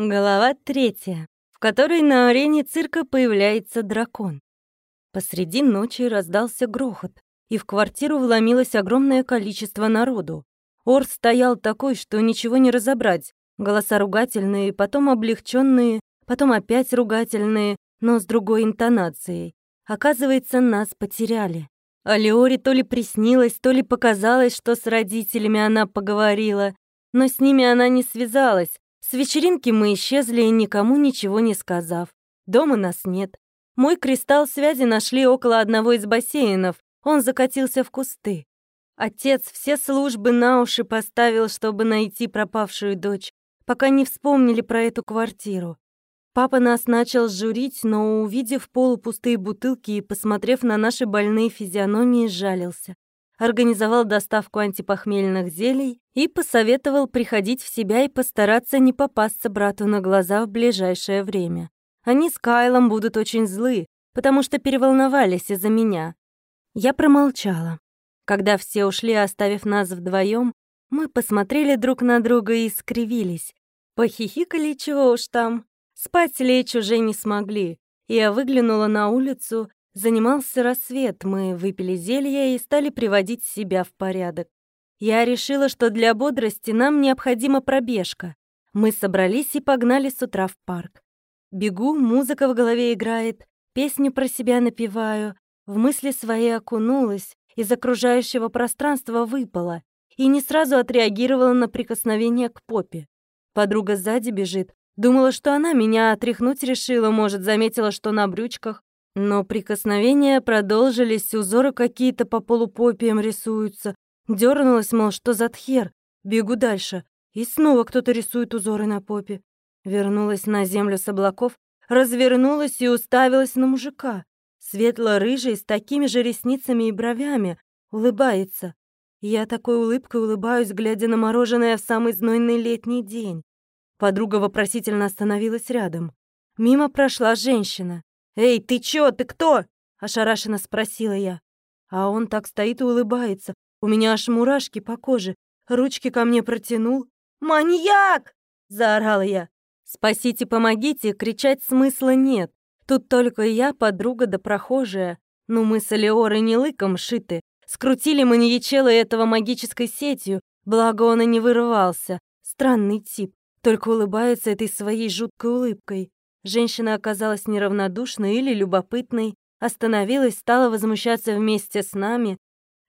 Глава третья, в которой на арене цирка появляется дракон. Посреди ночи раздался грохот, и в квартиру вломилось огромное количество народу. Ор стоял такой, что ничего не разобрать. Голоса ругательные, потом облегченные, потом опять ругательные, но с другой интонацией. Оказывается, нас потеряли. А Леоре то ли приснилось, то ли показалось, что с родителями она поговорила, но с ними она не связалась, с вечеринки мы исчезли, никому ничего не сказав. Дома нас нет. Мой кристалл связи нашли около одного из бассейнов. Он закатился в кусты. Отец все службы на уши поставил, чтобы найти пропавшую дочь, пока не вспомнили про эту квартиру. Папа нас начал журить, но, увидев полупустые бутылки и посмотрев на наши больные физиономии, жалился организовал доставку антипохмельных зелий и посоветовал приходить в себя и постараться не попасться брату на глаза в ближайшее время. Они с Кайлом будут очень злы, потому что переволновались из-за меня. Я промолчала. Когда все ушли, оставив нас вдвоем, мы посмотрели друг на друга и скривились. Похихикали чего уж там. Спать лечь уже не смогли. Я выглянула на улицу Занимался рассвет, мы выпили зелье и стали приводить себя в порядок. Я решила, что для бодрости нам необходима пробежка. Мы собрались и погнали с утра в парк. Бегу, музыка в голове играет, песню про себя напеваю, в мысли свои окунулась, из окружающего пространства выпала и не сразу отреагировала на прикосновение к попе. Подруга сзади бежит, думала, что она меня отряхнуть решила, может, заметила, что на брючках, но прикосновения продолжились, узоры какие-то по полупопиям рисуются. Дёрнулась, мол, что за тхер? Бегу дальше. И снова кто-то рисует узоры на попе. Вернулась на землю с облаков, развернулась и уставилась на мужика. Светло-рыжий, с такими же ресницами и бровями, улыбается. Я такой улыбкой улыбаюсь, глядя на мороженое в самый знойный летний день. Подруга вопросительно остановилась рядом. Мимо прошла женщина. «Эй, ты чё? Ты кто?» — ошарашенно спросила я. А он так стоит и улыбается. У меня аж мурашки по коже. Ручки ко мне протянул. «Маньяк!» — заорала я. «Спасите, помогите!» кричать смысла нет. Тут только я, подруга да прохожая. Ну, мы с Алиорой не лыком шиты. Скрутили маньячела этого магической сетью, благо он и не вырывался. Странный тип, только улыбается этой своей жуткой улыбкой. Женщина оказалась неравнодушной или любопытной, остановилась, стала возмущаться вместе с нами.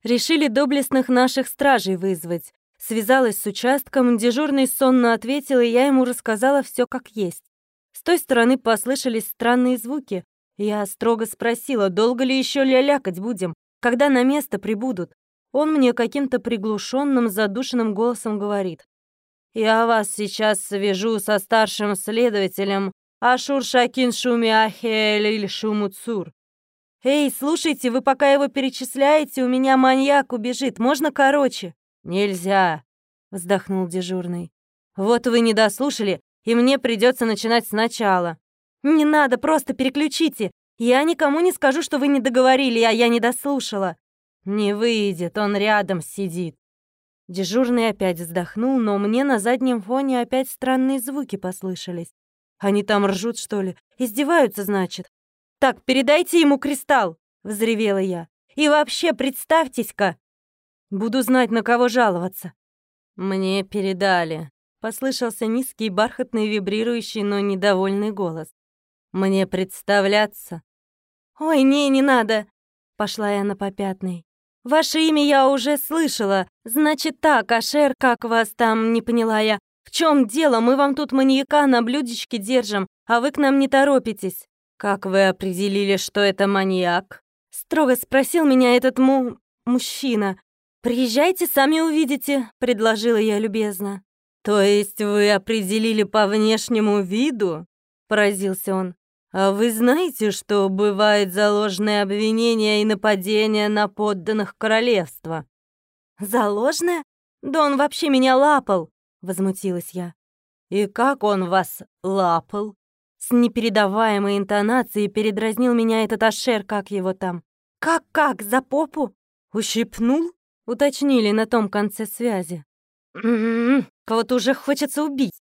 Решили доблестных наших стражей вызвать. Связалась с участком, дежурный сонно ответил, и я ему рассказала все как есть. С той стороны послышались странные звуки. Я строго спросила, долго ли еще лялякать будем, когда на место прибудут. Он мне каким-то приглушенным, задушенным голосом говорит. «Я вас сейчас свяжу со старшим следователем Ашур Шакин Шуми Ахель Шумуцур. Эй, слушайте, вы пока его перечисляете, у меня маньяк убежит. Можно короче? Нельзя, вздохнул дежурный. Вот вы не дослушали, и мне придется начинать сначала. Не надо, просто переключите. Я никому не скажу, что вы не договорили, а я не дослушала. Не выйдет, он рядом сидит. Дежурный опять вздохнул, но мне на заднем фоне опять странные звуки послышались. Они там ржут, что ли? Издеваются, значит? Так, передайте ему кристалл, взревела я. И вообще, представьтесь-ка. Буду знать, на кого жаловаться. Мне передали. Послышался низкий, бархатный, вибрирующий, но недовольный голос. Мне представляться. Ой, не, не надо. Пошла я на попятный. Ваше имя я уже слышала. Значит так, Ашер, как вас там, не поняла я. «В чем дело? Мы вам тут маньяка на блюдечке держим, а вы к нам не торопитесь». «Как вы определили, что это маньяк?» Строго спросил меня этот му... мужчина. «Приезжайте, сами увидите», — предложила я любезно. «То есть вы определили по внешнему виду?» — поразился он. «А вы знаете, что бывает заложное обвинение и нападение на подданных королевства?» «Заложное? Да он вообще меня лапал!» — возмутилась я. «И как он вас лапал?» С непередаваемой интонацией передразнил меня этот Ашер, как его там. «Как-как, за попу?» «Ущипнул?» — уточнили на том конце связи. «М-м-м, кого-то уже хочется убить».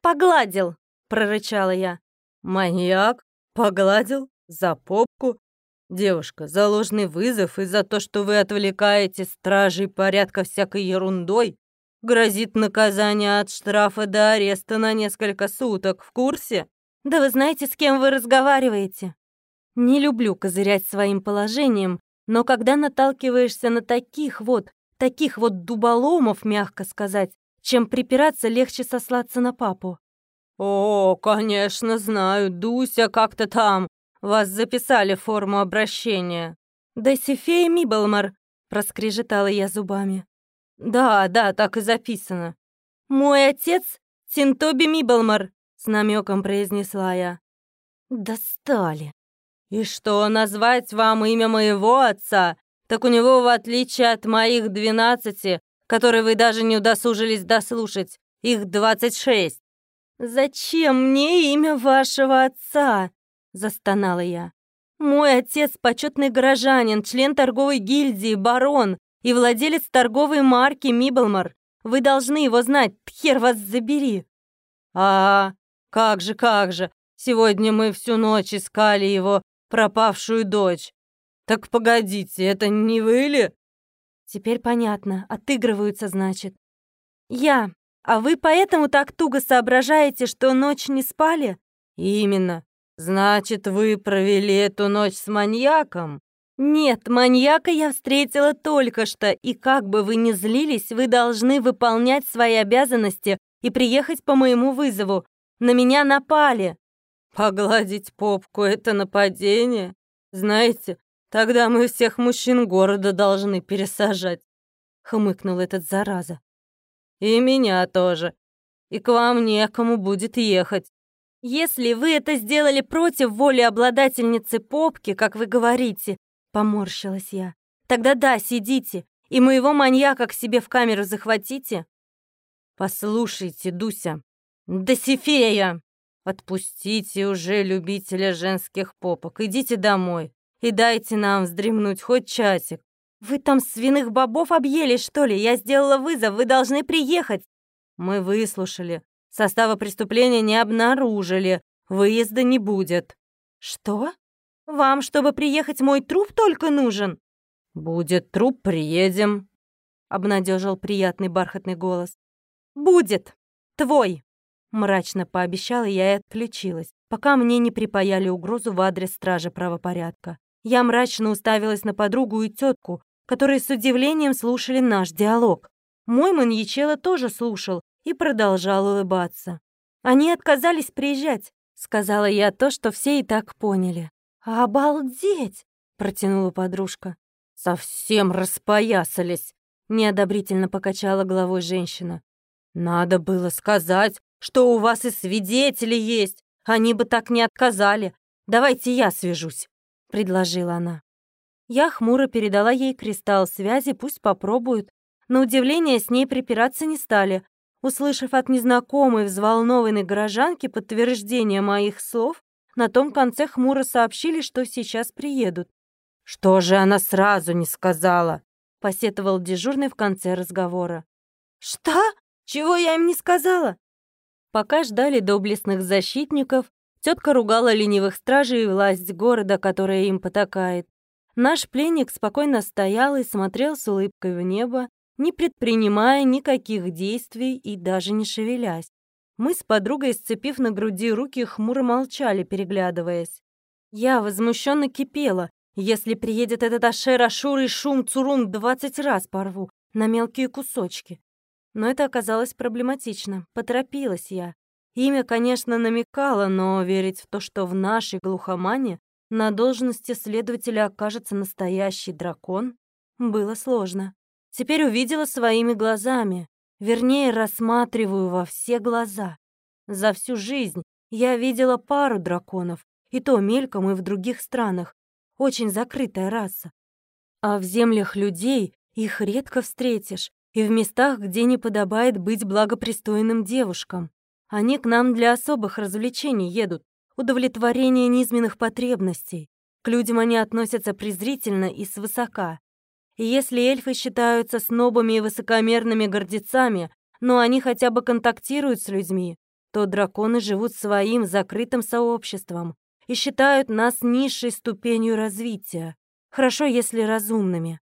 «Погладил», прорычала я. «Маньяк? Погладил? За попку? Девушка, за ложный вызов и за то, что вы отвлекаете стражей порядка всякой ерундой, грозит наказание от штрафа до ареста на несколько суток. В курсе?» «Да вы знаете, с кем вы разговариваете?» Не люблю козырять своим положением, но когда наталкиваешься на таких вот, таких вот дуболомов, мягко сказать, чем припираться, легче сослаться на папу. «О, конечно, знаю, Дуся как-то там. Вас записали форму обращения». «Досифея Миблмар», — проскрежетала я зубами. «Да, да, так и записано». «Мой отец — Синтоби Миблмар», — с намеком произнесла я. «Достали». «И что, назвать вам имя моего отца? Так у него, в отличие от моих двенадцати, которые вы даже не удосужились дослушать, их двадцать шесть». «Зачем мне имя вашего отца?» — застонала я. «Мой отец — почетный горожанин, член торговой гильдии, барон и владелец торговой марки Миблмар. Вы должны его знать, хер вас забери!» «А, как же, как же! Сегодня мы всю ночь искали его пропавшую дочь. Так погодите, это не вы ли?» Теперь понятно, отыгрываются, значит. «Я. А вы поэтому так туго соображаете, что ночь не спали?» «Именно. Значит, вы провели эту ночь с маньяком?» «Нет, маньяка я встретила только что, и как бы вы ни злились, вы должны выполнять свои обязанности и приехать по моему вызову. На меня напали!» Погладить попку — это нападение? Знаете, тогда мы всех мужчин города должны пересажать. Хмыкнул этот зараза. И меня тоже. И к вам некому будет ехать. Если вы это сделали против воли обладательницы попки, как вы говорите, поморщилась я, тогда да, сидите, и моего маньяка к себе в камеру захватите. Послушайте, Дуся, Досифея, Отпустите уже любителя женских попок, идите домой и дайте нам вздремнуть хоть часик. Вы там свиных бобов объелись, что ли? Я сделала вызов, вы должны приехать. Мы выслушали. Состава преступления не обнаружили. Выезда не будет. Что? Вам, чтобы приехать, мой труп только нужен? Будет труп, приедем, обнадежил приятный бархатный голос. Будет. Твой. Мрачно пообещала я и отключилась, пока мне не припаяли угрозу в адрес стражи правопорядка. Я мрачно уставилась на подругу и тетку, которые с удивлением слушали наш диалог. Мой маньячелло тоже слушал и продолжал улыбаться. «Они отказались приезжать», — сказала я то, что все и так поняли. «Обалдеть!» — протянула подружка. «Совсем распоясались!» — неодобрительно покачала головой женщина. «Надо было сказать, что у вас и свидетели есть. Они бы так не отказали. Давайте я свяжусь», — предложила она. Я хмуро передала ей кристалл связи, пусть попробуют. На удивление с ней припираться не стали. Услышав от незнакомой взволнованной горожанки подтверждение моих слов, на том конце хмуро сообщили, что сейчас приедут. «Что же она сразу не сказала?» — посетовал дежурный в конце разговора. «Что? Чего я им не сказала?» Пока ждали доблестных защитников, тетка ругала ленивых стражей и власть города, которая им потакает. Наш пленник спокойно стоял и смотрел с улыбкой в небо, не предпринимая никаких действий и даже не шевелясь. Мы с подругой, сцепив на груди руки, хмуро молчали, переглядываясь. Я возмущенно кипела. Если приедет этот Ашер, Ашур и Шум Цурум, двадцать раз порву на мелкие кусочки. Но это оказалось проблематично. Поторопилась я. Имя, конечно, намекало, но верить в то, что в нашей глухомане на должности следователя окажется настоящий дракон, было сложно. Теперь увидела своими глазами. Вернее, рассматриваю во все глаза. За всю жизнь я видела пару драконов, и то мельком и в других странах. Очень закрытая раса. А в землях людей их редко встретишь, и в местах, где не подобает быть благопристойным девушкам. Они к нам для особых развлечений едут, удовлетворения низменных потребностей. К людям они относятся презрительно и свысока. Если эльфы считаются снобами и высокомерными гордецами, но они хотя бы контактируют с людьми, что драконы живут своим закрытым сообществом и считают нас низшей ступенью развития, хорошо, если разумными.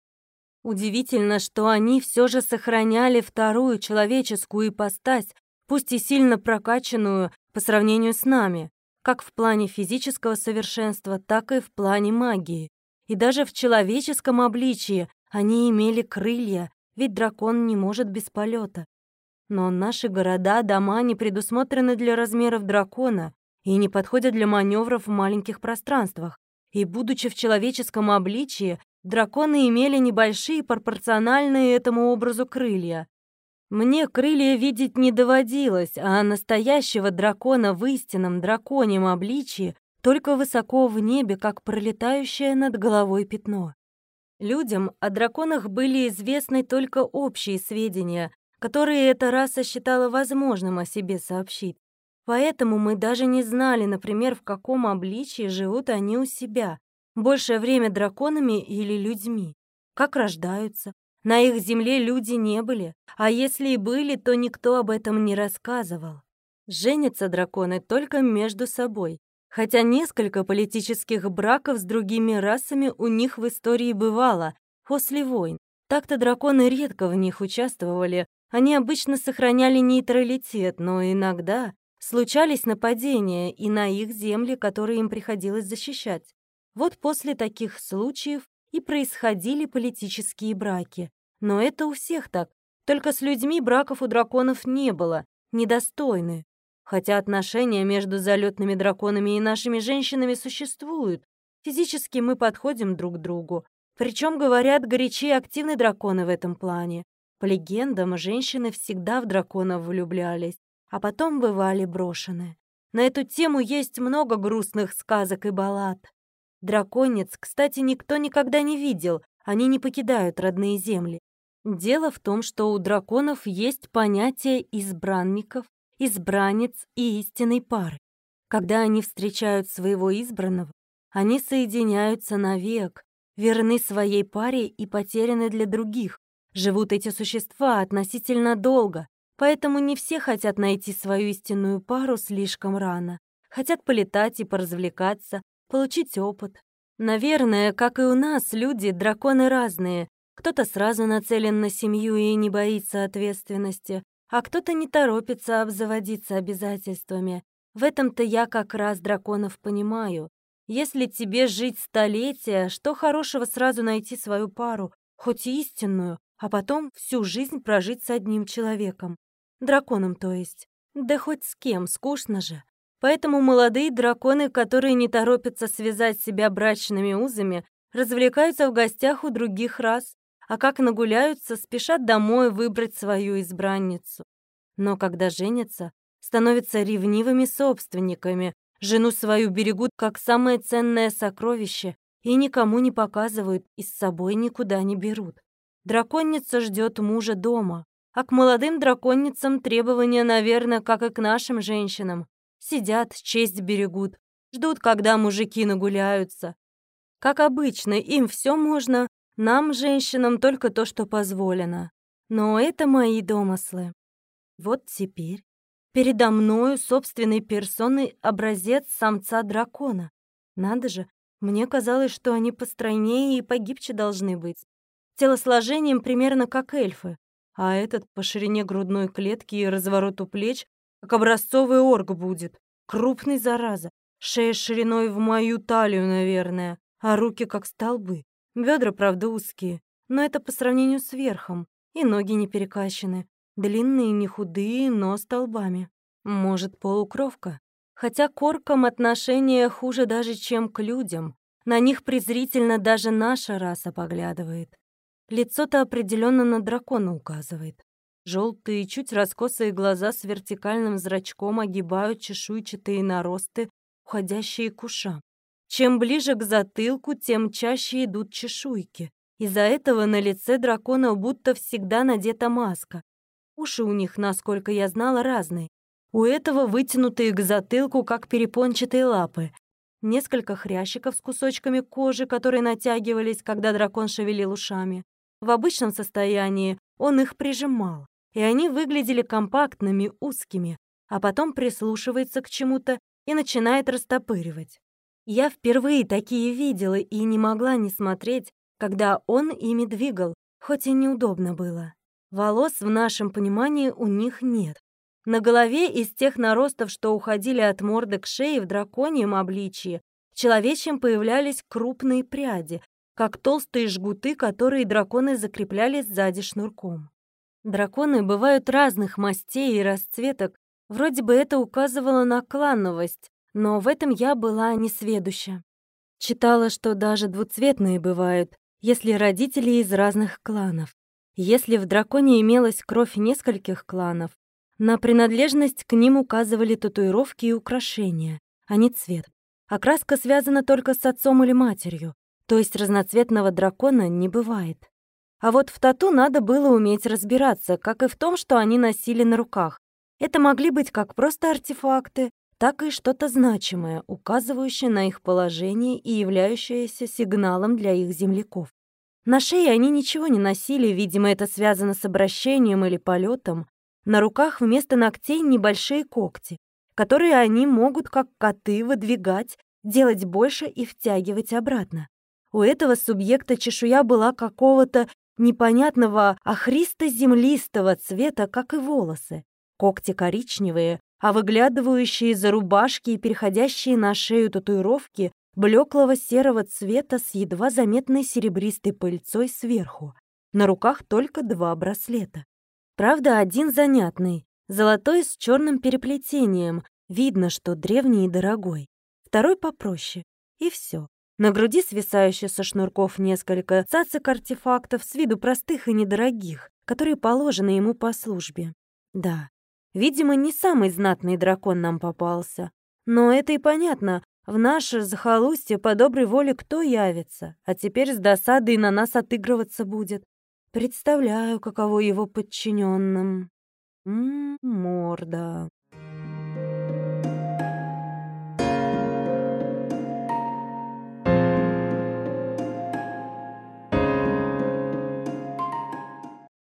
Удивительно, что они все же сохраняли вторую человеческую ипостась, пусть и сильно прокачанную по сравнению с нами, как в плане физического совершенства, так и в плане магии. И даже в человеческом обличии они имели крылья, ведь дракон не может без полета. Но наши города, дома не предусмотрены для размеров дракона и не подходят для маневров в маленьких пространствах. И, будучи в человеческом обличии, драконы имели небольшие пропорциональные этому образу крылья. Мне крылья видеть не доводилось, а настоящего дракона в истинном драконьем обличии только высоко в небе, как пролетающее над головой пятно. Людям о драконах были известны только общие сведения, которые эта раса считала возможным о себе сообщить. Поэтому мы даже не знали, например, в каком обличии живут они у себя, большее время драконами или людьми, как рождаются. На их земле люди не были, а если и были, то никто об этом не рассказывал. Женятся драконы только между собой, хотя несколько политических браков с другими расами у них в истории бывало после войн. Так-то драконы редко в них участвовали, они обычно сохраняли нейтралитет, но иногда Случались нападения и на их земли, которые им приходилось защищать. Вот после таких случаев и происходили политические браки. Но это у всех так. Только с людьми браков у драконов не было, недостойны. Хотя отношения между залетными драконами и нашими женщинами существуют. Физически мы подходим друг к другу. Причем, говорят, горячие активны драконы в этом плане. По легендам, женщины всегда в драконов влюблялись а потом бывали брошены. На эту тему есть много грустных сказок и баллад. Драконец, кстати, никто никогда не видел, они не покидают родные земли. Дело в том, что у драконов есть понятие избранников, избранниц и истинной пары. Когда они встречают своего избранного, они соединяются навек, верны своей паре и потеряны для других. Живут эти существа относительно долго, Поэтому не все хотят найти свою истинную пару слишком рано. Хотят полетать и поразвлекаться, получить опыт. Наверное, как и у нас, люди, драконы разные. Кто-то сразу нацелен на семью и не боится ответственности, а кто-то не торопится обзаводиться обязательствами. В этом-то я как раз драконов понимаю. Если тебе жить столетия, что хорошего сразу найти свою пару, хоть и истинную, а потом всю жизнь прожить с одним человеком. Драконом, то есть. Да хоть с кем, скучно же. Поэтому молодые драконы, которые не торопятся связать себя брачными узами, развлекаются в гостях у других рас, а как нагуляются, спешат домой выбрать свою избранницу. Но когда женятся, становятся ревнивыми собственниками, жену свою берегут как самое ценное сокровище и никому не показывают и с собой никуда не берут. Драконница ждет мужа дома, а к молодым драконницам требования, наверное, как и к нашим женщинам. Сидят, честь берегут, ждут, когда мужики нагуляются. Как обычно, им все можно, нам, женщинам, только то, что позволено. Но это мои домыслы. Вот теперь передо мною собственной персоной образец самца дракона. Надо же, мне казалось, что они постройнее и погибче должны быть. Телосложением примерно как эльфы а этот по ширине грудной клетки и развороту плеч, как образцовый орк будет. Крупный, зараза. Шея шириной в мою талию, наверное, а руки как столбы. Бедра, правда, узкие, но это по сравнению с верхом. И ноги не перекачаны. Длинные, не худые, но столбами. Может, полукровка? Хотя к оркам отношение хуже даже, чем к людям. На них презрительно даже наша раса поглядывает. Лицо-то определенно на дракона указывает. Желтые, чуть раскосые глаза с вертикальным зрачком огибают чешуйчатые наросты, уходящие к ушам. Чем ближе к затылку, тем чаще идут чешуйки. Из-за этого на лице дракона будто всегда надета маска. Уши у них, насколько я знала, разные. У этого вытянутые к затылку, как перепончатые лапы. Несколько хрящиков с кусочками кожи, которые натягивались, когда дракон шевелил ушами. В обычном состоянии он их прижимал, и они выглядели компактными, узкими, а потом прислушивается к чему-то и начинает растопыривать. Я впервые такие видела и не могла не смотреть, когда он ими двигал, хоть и неудобно было. Волос в нашем понимании у них нет. На голове из тех наростов, что уходили от морды к шее в драконьем обличье, в человечьем появлялись крупные пряди, как толстые жгуты, которые драконы закрепляли сзади шнурком. Драконы бывают разных мастей и расцветок, вроде бы это указывало на клановость, но в этом я была несведуща. Читала, что даже двуцветные бывают, если родители из разных кланов. Если в драконе имелась кровь нескольких кланов, на принадлежность к ним указывали татуировки и украшения, а не цвет. Окраска связана только с отцом или матерью, то есть разноцветного дракона не бывает. А вот в тату надо было уметь разбираться, как и в том, что они носили на руках. Это могли быть как просто артефакты, так и что-то значимое, указывающее на их положение и являющееся сигналом для их земляков. На шее они ничего не носили, видимо, это связано с обращением или полетом, на руках вместо ногтей небольшие когти, которые они могут, как коты, выдвигать, делать больше и втягивать обратно. У этого субъекта чешуя была какого-то непонятного охристо-землистого цвета, как и волосы. Когти коричневые, а выглядывающие из-за рубашки и переходящие на шею татуировки блеклого серого цвета с едва заметной серебристой пыльцой сверху. На руках только два браслета. Правда, один занятный, золотой с черным переплетением. Видно, что древний и дорогой. Второй попроще. И все. На груди свисающие со шнурков несколько цацик-артефактов с виду простых и недорогих, которые положены ему по службе. Да, видимо, не самый знатный дракон нам попался. Но это и понятно. В наше захолустье по доброй воле кто явится, а теперь с досадой на нас отыгрываться будет. Представляю, каково его подчиненным. М-м, морда.